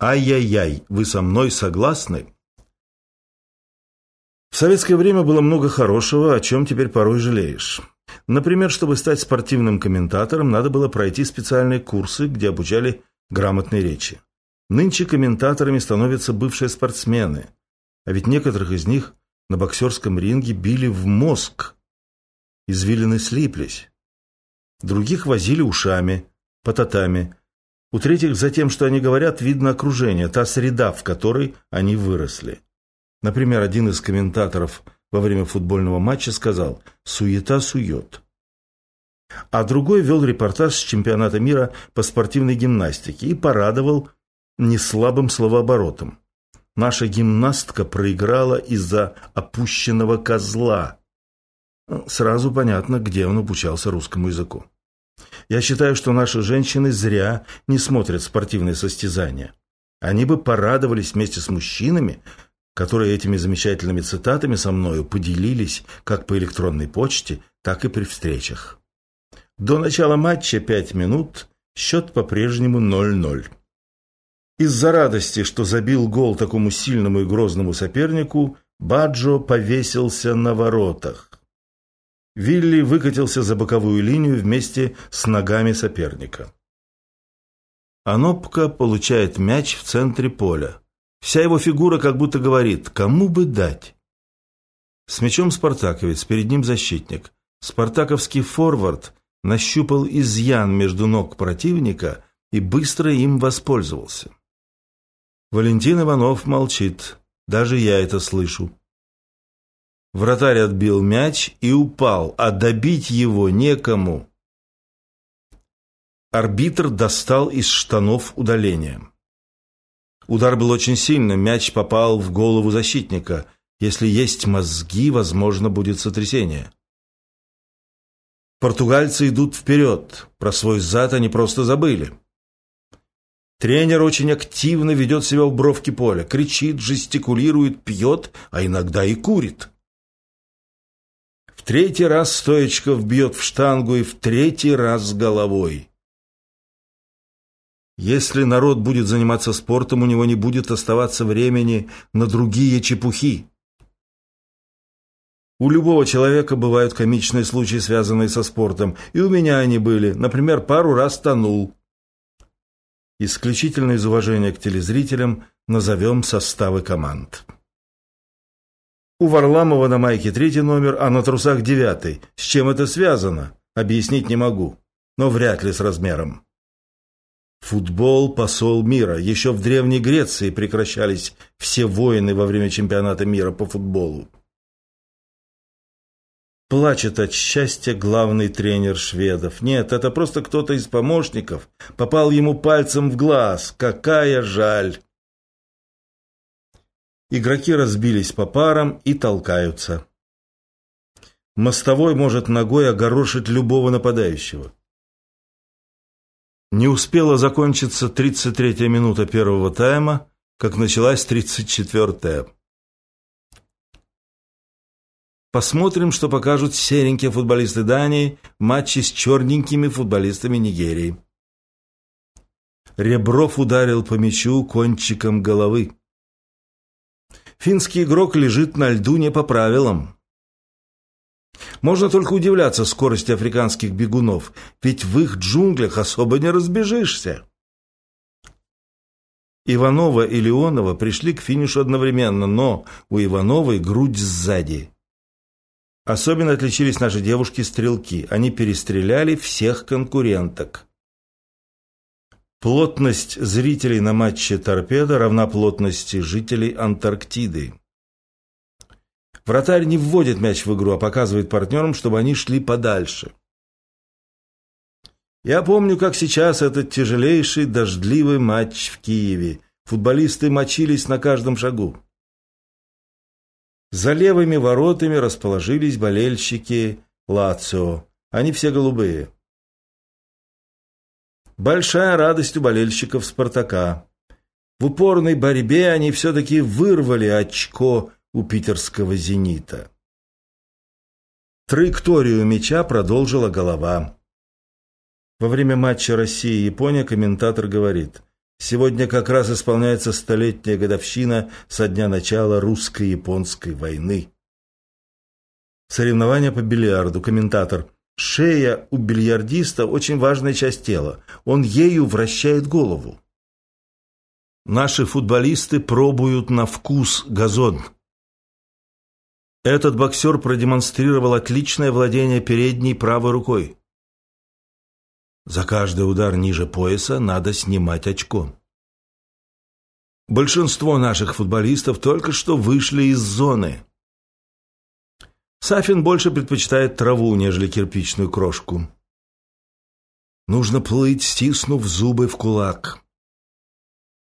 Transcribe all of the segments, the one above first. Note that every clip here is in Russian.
Ай-яй-яй, вы со мной согласны? В советское время было много хорошего, о чем теперь порой жалеешь. Например, чтобы стать спортивным комментатором, надо было пройти специальные курсы, где обучали грамотной речи. Нынче комментаторами становятся бывшие спортсмены, а ведь некоторых из них на боксерском ринге били в мозг. Извилины слиплись. Других возили ушами, по татами. У третьих за тем, что они говорят, видно окружение, та среда, в которой они выросли. Например, один из комментаторов во время футбольного матча сказал «суета сует». А другой вел репортаж с чемпионата мира по спортивной гимнастике и порадовал неслабым словооборотом. Наша гимнастка проиграла из-за опущенного козла. Сразу понятно, где он обучался русскому языку. Я считаю, что наши женщины зря не смотрят спортивные состязания. Они бы порадовались вместе с мужчинами, которые этими замечательными цитатами со мною поделились как по электронной почте, так и при встречах. До начала матча пять минут, счет по-прежнему 0-0. Из-за радости, что забил гол такому сильному и грозному сопернику, Баджо повесился на воротах. Вилли выкатился за боковую линию вместе с ногами соперника. Анопка получает мяч в центре поля. Вся его фигура как будто говорит «кому бы дать?». С мячом спартаковец, перед ним защитник. Спартаковский форвард нащупал изъян между ног противника и быстро им воспользовался. Валентин Иванов молчит. Даже я это слышу. Вратарь отбил мяч и упал, а добить его некому. Арбитр достал из штанов удаление. Удар был очень сильным, мяч попал в голову защитника. Если есть мозги, возможно, будет сотрясение. Португальцы идут вперед. Про свой зад они просто забыли. Тренер очень активно ведет себя в бровке поля. Кричит, жестикулирует, пьет, а иногда и курит. Третий раз Стоечков бьет в штангу и в третий раз с головой. Если народ будет заниматься спортом, у него не будет оставаться времени на другие чепухи. У любого человека бывают комичные случаи, связанные со спортом, и у меня они были. Например, пару раз тонул. Исключительно из уважения к телезрителям назовем составы команд. У Варламова на майке третий номер, а на трусах девятый. С чем это связано? Объяснить не могу, но вряд ли с размером. Футбол – посол мира. Еще в Древней Греции прекращались все войны во время чемпионата мира по футболу. Плачет от счастья главный тренер шведов. Нет, это просто кто-то из помощников попал ему пальцем в глаз. Какая жаль! Игроки разбились по парам и толкаются. Мостовой может ногой огорошить любого нападающего. Не успела закончиться 33-я минута первого тайма, как началась 34-я. Посмотрим, что покажут серенькие футболисты Дании в матче с черненькими футболистами Нигерии. Ребров ударил по мячу кончиком головы. Финский игрок лежит на льду не по правилам. Можно только удивляться скорости африканских бегунов, ведь в их джунглях особо не разбежишься. Иванова и Леонова пришли к финишу одновременно, но у Ивановой грудь сзади. Особенно отличились наши девушки-стрелки. Они перестреляли всех конкуренток. Плотность зрителей на матче «Торпедо» равна плотности жителей Антарктиды. Вратарь не вводит мяч в игру, а показывает партнерам, чтобы они шли подальше. Я помню, как сейчас этот тяжелейший дождливый матч в Киеве. Футболисты мочились на каждом шагу. За левыми воротами расположились болельщики Лацио. Они все голубые. Большая радость у болельщиков «Спартака». В упорной борьбе они все-таки вырвали очко у питерского «Зенита». Траекторию мяча продолжила голова. Во время матча Россия-Япония комментатор говорит Сегодня как раз исполняется столетняя годовщина со дня начала русско-японской войны. Соревнования по бильярду. Комментатор. Шея у бильярдиста очень важная часть тела. Он ею вращает голову. Наши футболисты пробуют на вкус газон. Этот боксер продемонстрировал отличное владение передней правой рукой. За каждый удар ниже пояса надо снимать очко. Большинство наших футболистов только что вышли из зоны. Сафин больше предпочитает траву, нежели кирпичную крошку. Нужно плыть, стиснув зубы в кулак.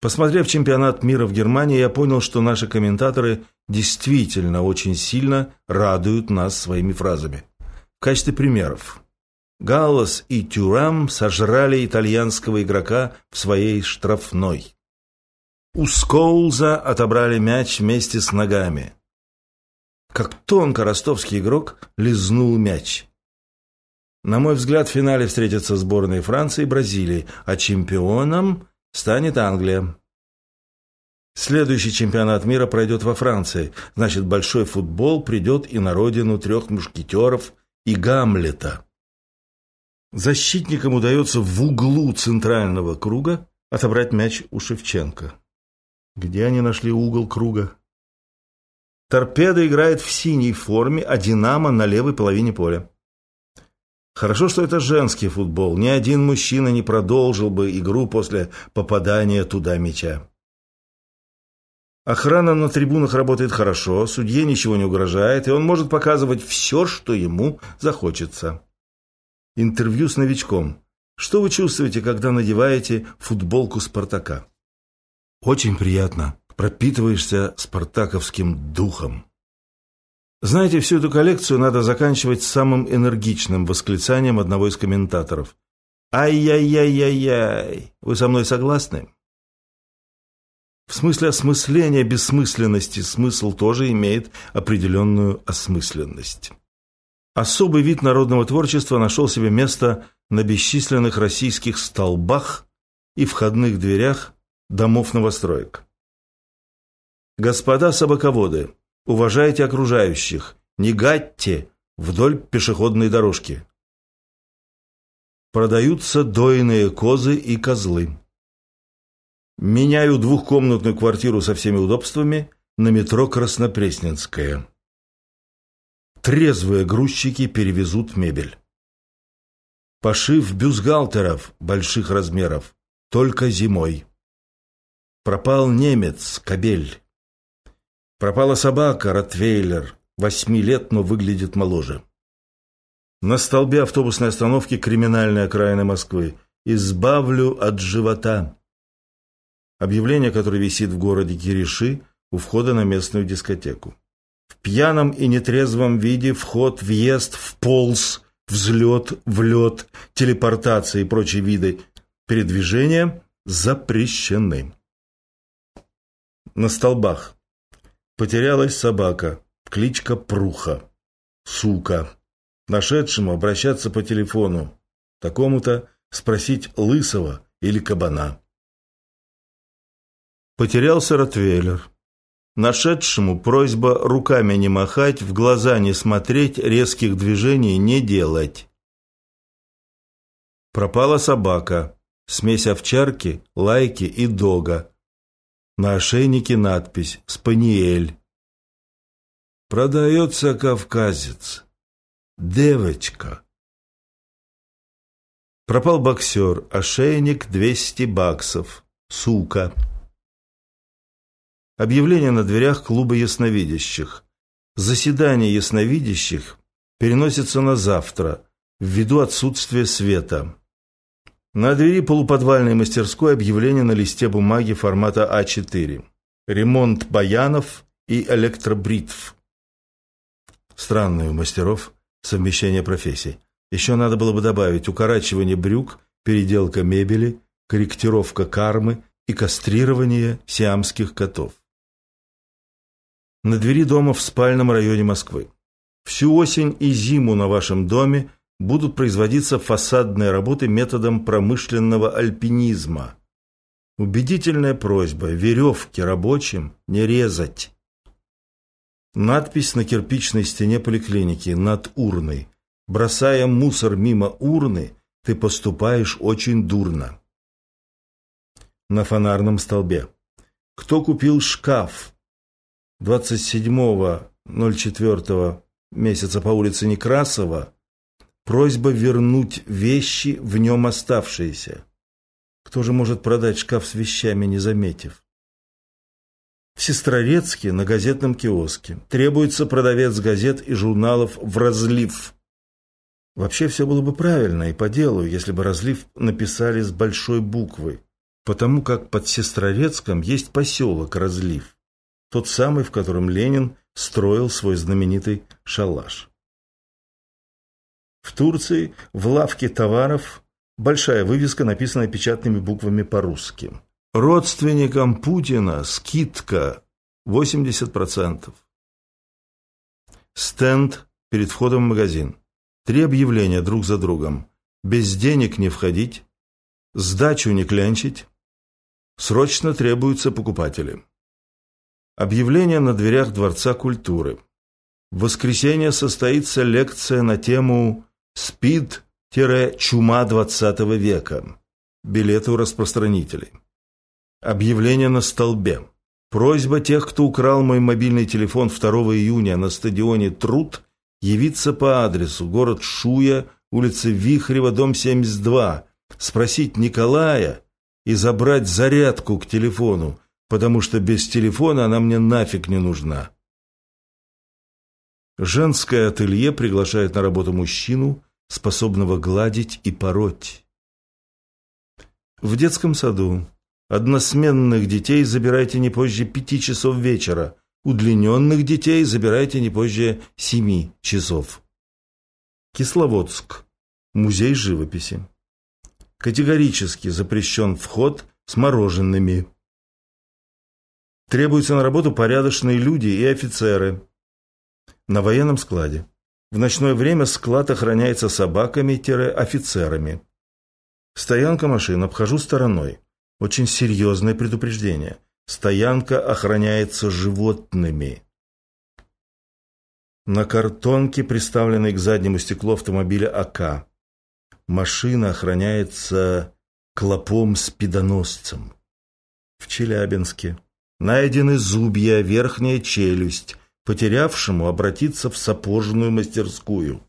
Посмотрев чемпионат мира в Германии, я понял, что наши комментаторы действительно очень сильно радуют нас своими фразами. В качестве примеров. Галлас и Тюрам сожрали итальянского игрока в своей штрафной. У Скоулза отобрали мяч вместе с ногами. Как тонко ростовский игрок лизнул мяч. На мой взгляд, в финале встретятся сборные Франции и Бразилии, а чемпионом станет Англия. Следующий чемпионат мира пройдет во Франции. Значит, большой футбол придет и на родину трех мушкетеров и Гамлета. Защитникам удается в углу центрального круга отобрать мяч у Шевченко. Где они нашли угол круга? Торпеда играет в синей форме, а Динамо на левой половине поля. Хорошо, что это женский футбол. Ни один мужчина не продолжил бы игру после попадания туда мяча. Охрана на трибунах работает хорошо, судье ничего не угрожает, и он может показывать все, что ему захочется. Интервью с новичком. Что вы чувствуете, когда надеваете футболку «Спартака»? Очень приятно. Пропитываешься спартаковским духом. Знаете, всю эту коллекцию надо заканчивать самым энергичным восклицанием одного из комментаторов. «Ай-яй-яй-яй-яй! Вы со мной согласны?» В смысле осмысления бессмысленности смысл тоже имеет определенную осмысленность. Особый вид народного творчества нашел себе место на бесчисленных российских столбах и входных дверях домов новостроек. Господа собаководы, уважайте окружающих, не гадьте вдоль пешеходной дорожки. Продаются дойные козы и козлы. Меняю двухкомнатную квартиру со всеми удобствами на метро Краснопресненская. Трезвые грузчики перевезут мебель. Пошив бюстгальтеров больших размеров только зимой. Пропал немец, кобель. Пропала собака, ротвейлер, восьми лет, но выглядит моложе. На столбе автобусной остановки криминальной окраины Москвы. «Избавлю от живота». Объявление, которое висит в городе Кириши у входа на местную дискотеку. В пьяном и нетрезвом виде вход, въезд, вполз, взлет, влет, телепортация и прочие виды передвижения запрещены. На столбах. Потерялась собака, кличка Пруха. Сука. Нашедшему обращаться по телефону. Такому-то спросить лысого или кабана. Потерялся Ротвейлер. Нашедшему просьба руками не махать, в глаза не смотреть, резких движений не делать. Пропала собака, смесь овчарки, лайки и дога. На ошейнике надпись «Спаниель». Продается кавказец. Девочка. Пропал боксер, ошейник 200 баксов. Сука. Объявление на дверях клуба ясновидящих. Заседание ясновидящих переносится на завтра, ввиду отсутствия света. На двери полуподвальной мастерской объявление на листе бумаги формата А4. Ремонт баянов и электробритв. Странное у мастеров совмещение профессий. Еще надо было бы добавить укорачивание брюк, переделка мебели, корректировка кармы и кастрирование сиамских котов на двери дома в спальном районе Москвы. Всю осень и зиму на вашем доме будут производиться фасадные работы методом промышленного альпинизма. Убедительная просьба веревки рабочим не резать. Надпись на кирпичной стене поликлиники над урной. Бросая мусор мимо урны, ты поступаешь очень дурно. На фонарном столбе. Кто купил шкаф 27.04 месяца по улице Некрасова? Просьба вернуть вещи в нем оставшиеся. Кто же может продать шкаф с вещами, не заметив? В Сестрорецке на газетном киоске требуется продавец газет и журналов в разлив. Вообще все было бы правильно и по делу, если бы разлив написали с большой буквы, потому как под Сестрорецком есть поселок Разлив, тот самый, в котором Ленин строил свой знаменитый шалаш. В Турции в лавке товаров Большая вывеска, написанная печатными буквами по-русски. Родственникам Путина скидка 80%. Стенд перед входом в магазин. Три объявления друг за другом. Без денег не входить. Сдачу не клянчить. Срочно требуются покупатели. Объявление на дверях Дворца культуры. В воскресенье состоится лекция на тему «СПИД чума 20 века. Билеты у распространителей. Объявление на столбе. Просьба тех, кто украл мой мобильный телефон 2 июня на стадионе «Труд», явиться по адресу город Шуя, улица Вихрева, дом 72, спросить Николая и забрать зарядку к телефону, потому что без телефона она мне нафиг не нужна. Женское ателье приглашает на работу мужчину, способного гладить и пороть. В детском саду односменных детей забирайте не позже пяти часов вечера, удлиненных детей забирайте не позже семи часов. Кисловодск. Музей живописи. Категорически запрещен вход с мороженными. Требуются на работу порядочные люди и офицеры. На военном складе. В ночное время склад охраняется собаками-офицерами. Стоянка машин обхожу стороной. Очень серьезное предупреждение. Стоянка охраняется животными. На картонке, приставленной к заднему стеклу автомобиля АК. Машина охраняется клопом-спидоносцем. В Челябинске. Найдены зубья, верхняя челюсть, потерявшему обратиться в сапожную мастерскую.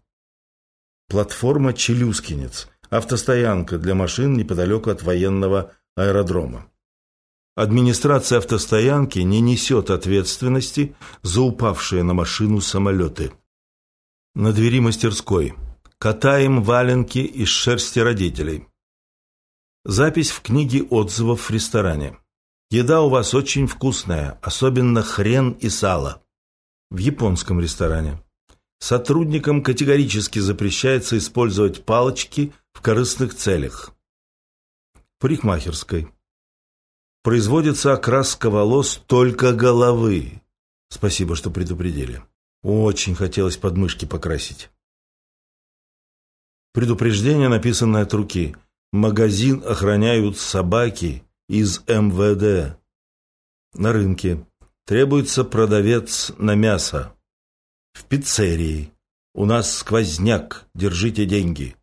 Платформа «Челюскинец» – автостоянка для машин неподалеку от военного аэродрома. Администрация автостоянки не несет ответственности за упавшие на машину самолеты. На двери мастерской. Катаем валенки из шерсти родителей. Запись в книге отзывов в ресторане. Еда у вас очень вкусная, особенно хрен и сало в японском ресторане. Сотрудникам категорически запрещается использовать палочки в корыстных целях. Парикмахерской. Производится окраска волос только головы. Спасибо, что предупредили. Очень хотелось подмышки покрасить. Предупреждение, написанное от руки. Магазин охраняют собаки из МВД. На рынке. Требуется продавец на мясо. В пиццерии. У нас сквозняк, держите деньги.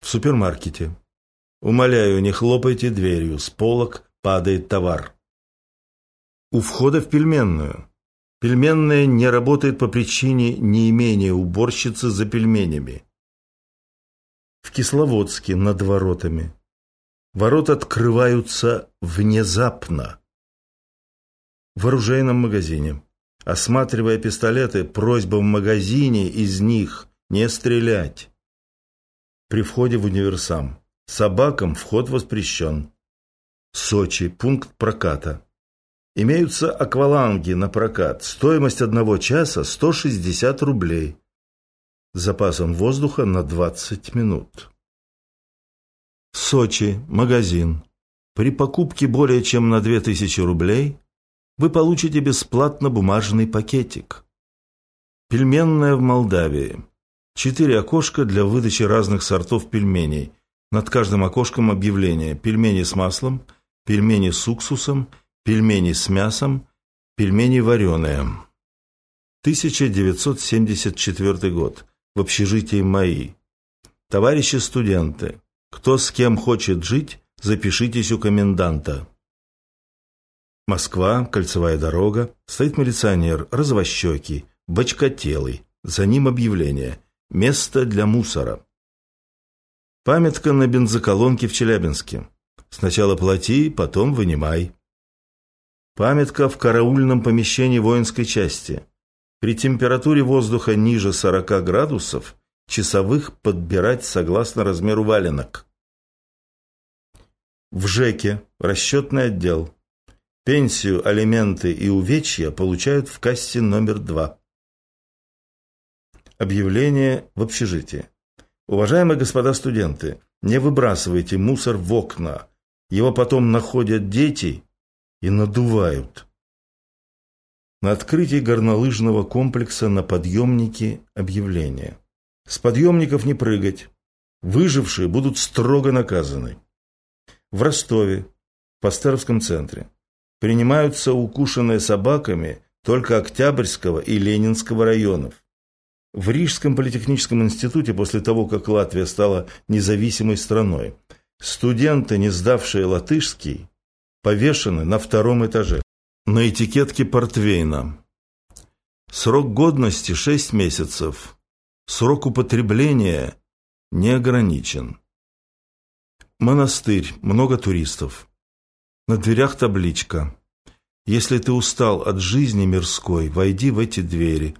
В супермаркете. Умоляю, не хлопайте дверью, с полок падает товар. У входа в пельменную. Пельменная не работает по причине неимения уборщицы за пельменями. В Кисловодске над воротами. Ворота открываются внезапно в оружейном магазине. Осматривая пистолеты, просьба в магазине из них не стрелять. При входе в универсам. Собакам вход воспрещен. Сочи. Пункт проката. Имеются акваланги на прокат. Стоимость одного часа 160 рублей. С запасом воздуха на 20 минут. Сочи. Магазин. При покупке более чем на 2000 рублей вы получите бесплатно бумажный пакетик. Пельменная в Молдавии. Четыре окошка для выдачи разных сортов пельменей. Над каждым окошком объявление «Пельмени с маслом», пельмени с уксусом, пельмени с мясом, пельмени вареные. 1974 год. В общежитии МАИ. Товарищи студенты, кто с кем хочет жить, запишитесь у коменданта. Москва, кольцевая дорога, стоит милиционер, развощекий, бочкотелый. За ним объявление «Место для мусора». Памятка на бензоколонке в Челябинске. Сначала плати, потом вынимай. Памятка в караульном помещении воинской части. При температуре воздуха ниже 40 градусов часовых подбирать согласно размеру валенок. В ЖЭКе расчетный отдел. Пенсию, алименты и увечья получают в кассе номер два. Объявление в общежитии. Уважаемые господа студенты, не выбрасывайте мусор в окна. Его потом находят дети и надувают. На открытии горнолыжного комплекса на подъемнике объявление. С подъемников не прыгать. Выжившие будут строго наказаны. В Ростове, в Пастеровском центре, принимаются укушенные собаками только Октябрьского и Ленинского районов. В Рижском политехническом институте после того, как Латвия стала независимой страной, студенты, не сдавшие латышский, повешены на втором этаже. На этикетке портвейна. Срок годности 6 месяцев. Срок употребления не ограничен. Монастырь, много туристов. На дверях табличка. Если ты устал от жизни мирской, войди в эти двери.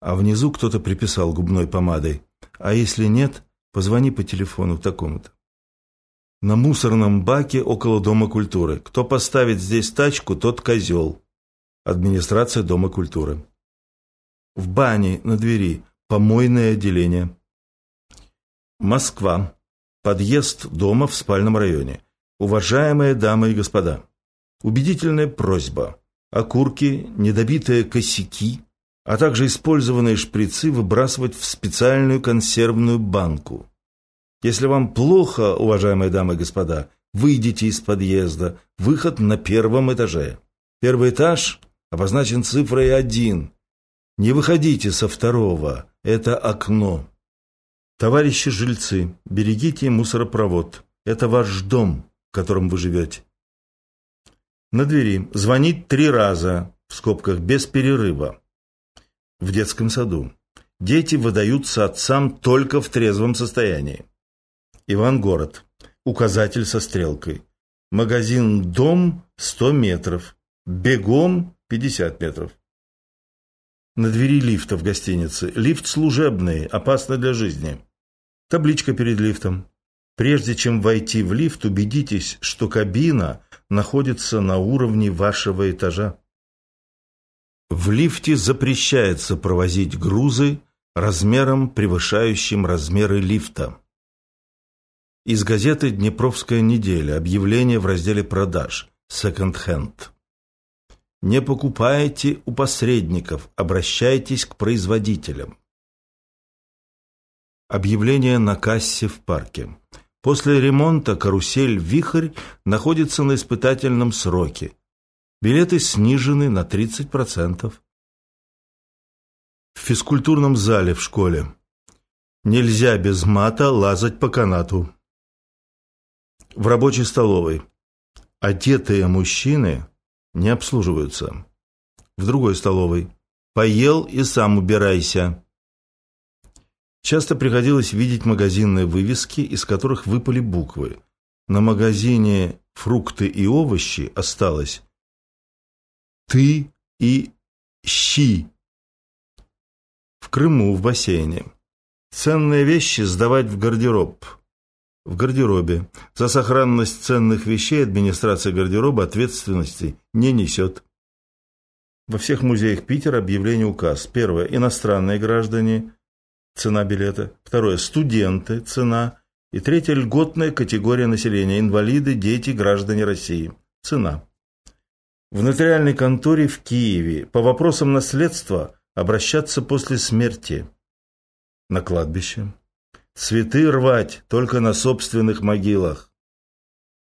А внизу кто-то приписал губной помадой. А если нет, позвони по телефону такому-то. На мусорном баке около Дома культуры. Кто поставит здесь тачку, тот козел. Администрация Дома культуры. В бане на двери помойное отделение. Москва. Подъезд дома в спальном районе. Уважаемые дамы и господа, убедительная просьба. Окурки, недобитые косяки, а также использованные шприцы выбрасывать в специальную консервную банку. Если вам плохо, уважаемые дамы и господа, выйдите из подъезда. Выход на первом этаже. Первый этаж обозначен цифрой один. Не выходите со второго. Это окно. Товарищи жильцы, берегите мусоропровод. Это ваш дом, в котором вы живете. На двери звонить три раза, в скобках, без перерыва в детском саду. Дети выдаются отцам только в трезвом состоянии. Ивангород. Указатель со стрелкой. Магазин «Дом» 100 метров. Бегом 50 метров. На двери лифта в гостинице. Лифт служебный, опасно для жизни. Табличка перед лифтом. Прежде чем войти в лифт, убедитесь, что кабина находится на уровне вашего этажа. В лифте запрещается провозить грузы размером, превышающим размеры лифта. Из газеты «Днепровская неделя» объявление в разделе «Продаж» «Секонд-хенд». Не покупайте у посредников, обращайтесь к производителям. Объявление на кассе в парке. После ремонта карусель «Вихрь» находится на испытательном сроке. Билеты снижены на 30%. В физкультурном зале в школе. Нельзя без мата лазать по канату. В рабочей столовой. Одетые мужчины не обслуживаются. В другой столовой. Поел и сам убирайся. Часто приходилось видеть магазинные вывески, из которых выпали буквы. На магазине «Фрукты и овощи» осталось ты и щи. В Крыму, в бассейне. Ценные вещи сдавать в гардероб. В гардеробе. За сохранность ценных вещей администрация гардероба ответственности не несет. Во всех музеях Питера объявление указ. Первое. Иностранные граждане. Цена билета. Второе. Студенты. Цена. И третье. Льготная категория населения. Инвалиды, дети, граждане России. Цена. В нотариальной конторе в Киеве по вопросам наследства обращаться после смерти. На кладбище. Цветы рвать только на собственных могилах.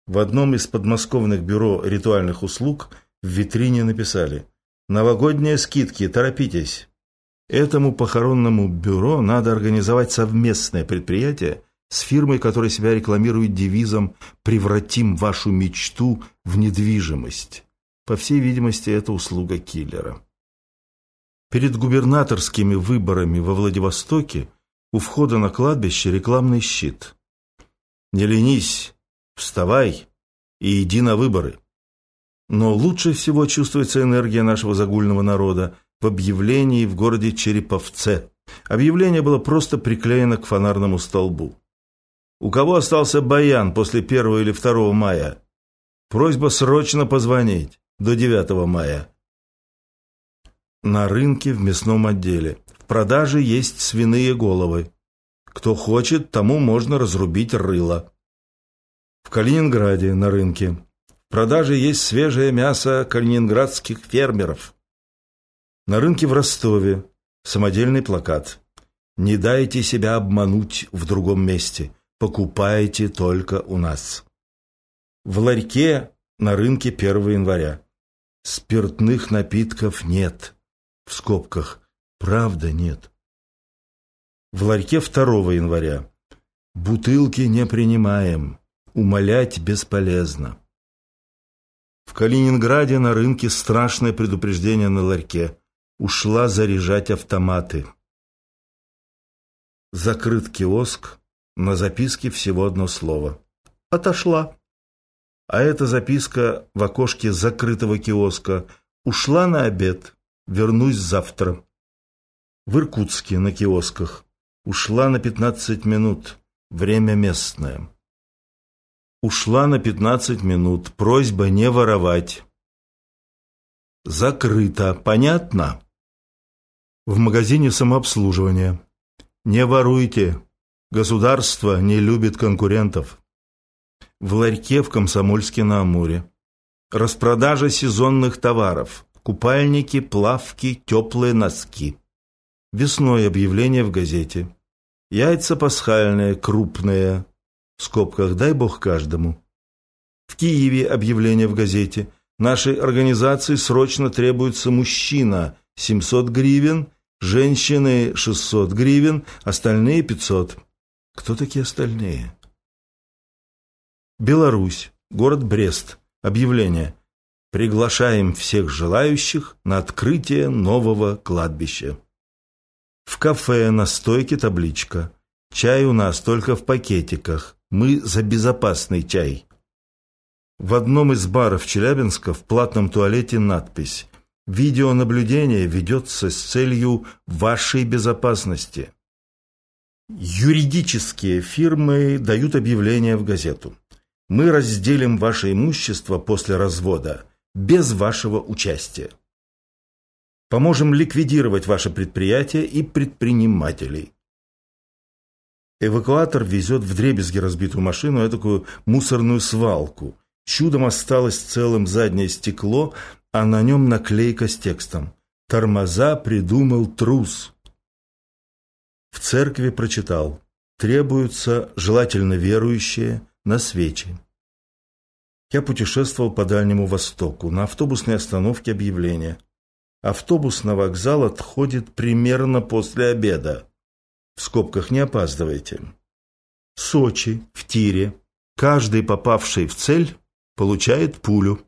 В одном из подмосковных бюро ритуальных услуг в витрине написали «Новогодние скидки, торопитесь». Этому похоронному бюро надо организовать совместное предприятие с фирмой, которая себя рекламирует девизом «Превратим вашу мечту в недвижимость». По всей видимости, это услуга киллера. Перед губернаторскими выборами во Владивостоке у входа на кладбище рекламный щит. «Не ленись, Вставай и иди на выборы. Но лучше всего чувствуется энергия нашего загульного народа в объявлении в городе Череповце. Объявление было просто приклеено к фонарному столбу. У кого остался баян после 1 или 2 мая? Просьба срочно позвонить до 9 мая. На рынке в мясном отделе. В продаже есть свиные головы. Кто хочет, тому можно разрубить рыло. В Калининграде на рынке. В продаже есть свежее мясо калининградских фермеров. На рынке в Ростове самодельный плакат. Не дайте себя обмануть в другом месте. Покупайте только у нас. В ларьке на рынке 1 января. Спиртных напитков нет. В скобках. Правда нет. В ларьке 2 января. Бутылки не принимаем. Умолять бесполезно. В Калининграде на рынке страшное предупреждение на ларьке. Ушла заряжать автоматы. Закрыт киоск, на записке всего одно слово. Отошла. А эта записка в окошке закрытого киоска. Ушла на обед, вернусь завтра. В Иркутске на киосках. Ушла на 15 минут, время местное. Ушла на 15 минут. Просьба не воровать. Закрыто. Понятно? В магазине самообслуживания. Не воруйте. Государство не любит конкурентов. В ларьке в Комсомольске на Амуре. Распродажа сезонных товаров. Купальники, плавки, теплые носки. Весной объявление в газете. Яйца пасхальные, крупные, в скобках «дай бог каждому». В Киеве объявление в газете «Нашей организации срочно требуется мужчина, 700 гривен, женщины 600 гривен, остальные 500». Кто такие остальные? Беларусь, город Брест, объявление «Приглашаем всех желающих на открытие нового кладбища». В кафе на стойке табличка «Чай у нас только в пакетиках. Мы за безопасный чай. В одном из баров Челябинска в платном туалете надпись «Видеонаблюдение ведется с целью вашей безопасности». Юридические фирмы дают объявление в газету. Мы разделим ваше имущество после развода без вашего участия. Поможем ликвидировать ваше предприятие и предпринимателей. Эвакуатор везет в дребезги разбитую машину, такую мусорную свалку. Чудом осталось целым заднее стекло, а на нем наклейка с текстом «Тормоза придумал трус». В церкви прочитал «Требуются, желательно верующие, на свечи». Я путешествовал по Дальнему Востоку. На автобусной остановке объявление. Автобус на вокзал отходит примерно после обеда. В скобках не опаздывайте. Сочи, в тире. Каждый, попавший в цель, получает пулю.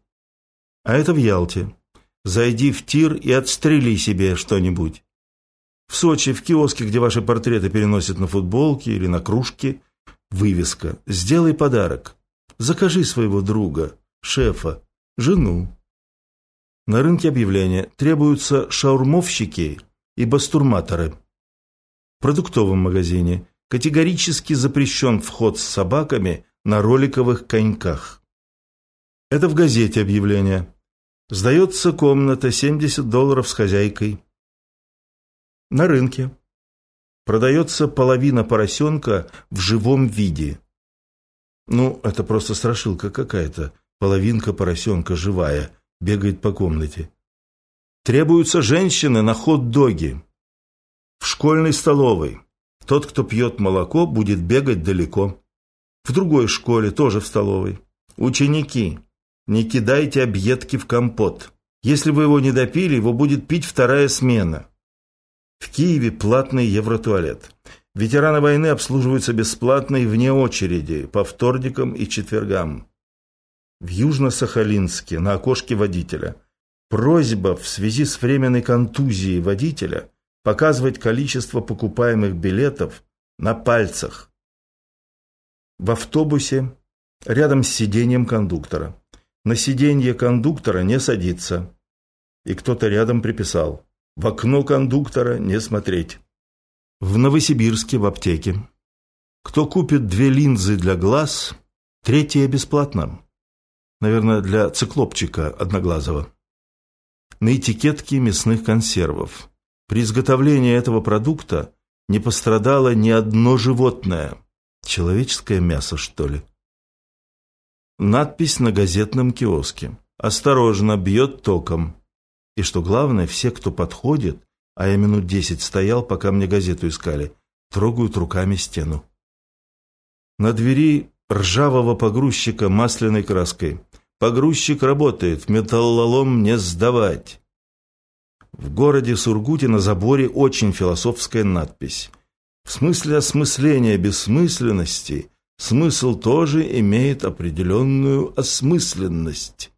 А это в Ялте. Зайди в тир и отстрели себе что-нибудь. В Сочи, в киоске, где ваши портреты переносят на футболки или на кружки, вывеска «Сделай подарок». Закажи своего друга, шефа, жену. На рынке объявления требуются шаурмовщики и бастурматоры. В продуктовом магазине категорически запрещен вход с собаками на роликовых коньках. Это в газете объявление. Сдается комната 70 долларов с хозяйкой. На рынке. Продается половина поросенка в живом виде. Ну, это просто страшилка какая-то. Половинка поросенка живая, бегает по комнате. Требуются женщины на хот-доги. В школьной столовой. Тот, кто пьет молоко, будет бегать далеко. В другой школе, тоже в столовой. Ученики, не кидайте объедки в компот. Если вы его не допили, его будет пить вторая смена. В Киеве платный евротуалет. Ветераны войны обслуживаются бесплатно и вне очереди, по вторникам и четвергам. В Южно-Сахалинске на окошке водителя. Просьба в связи с временной контузией водителя показывать количество покупаемых билетов на пальцах. В автобусе рядом с сиденьем кондуктора. На сиденье кондуктора не садиться. И кто-то рядом приписал. В окно кондуктора не смотреть. В Новосибирске в аптеке. Кто купит две линзы для глаз, третья бесплатно. Наверное, для циклопчика одноглазого. На этикетке мясных консервов. При изготовлении этого продукта не пострадало ни одно животное. Человеческое мясо, что ли? Надпись на газетном киоске. «Осторожно, бьет током». И что главное, все, кто подходит, а я минут десять стоял, пока мне газету искали, трогают руками стену. На двери ржавого погрузчика масляной краской. Погрузчик работает, металлолом не сдавать. В городе Сургуте на заборе очень философская надпись. В смысле осмысления бессмысленности смысл тоже имеет определенную осмысленность.